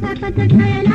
ta ta ta ta